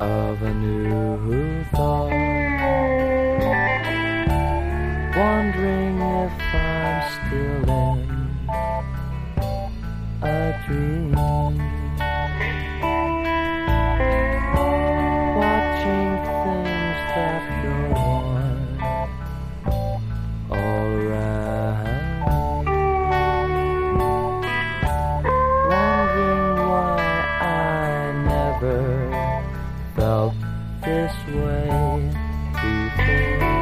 of a new thought. Wondering if I'm still in a dream. this way before.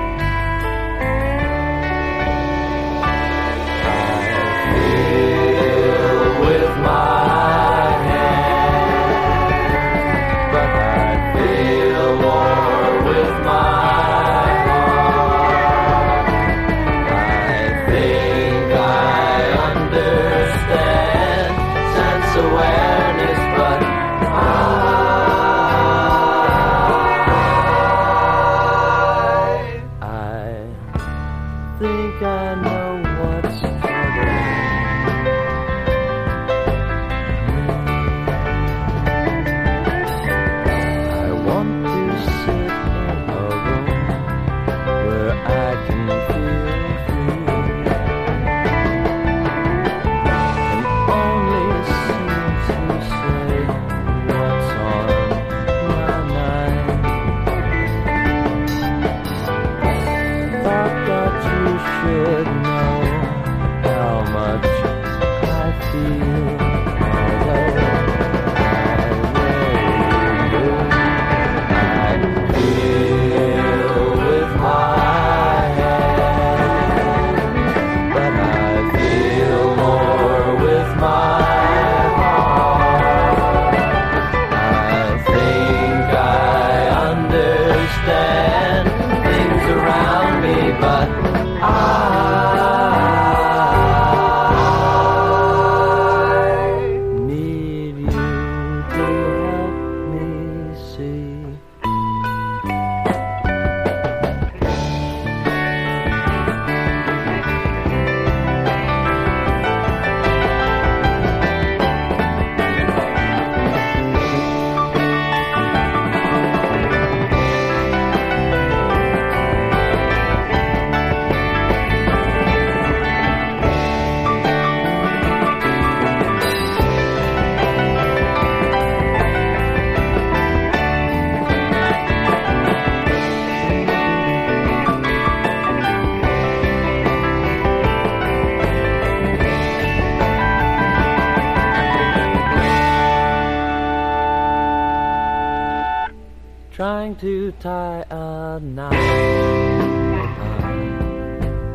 trying to tie a knot. Uh,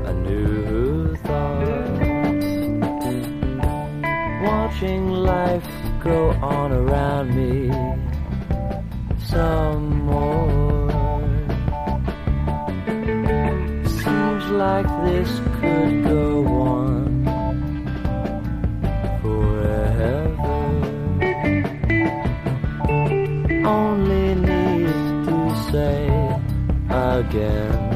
a new thought. Watching life go on around me some more. Seems like this could go. again.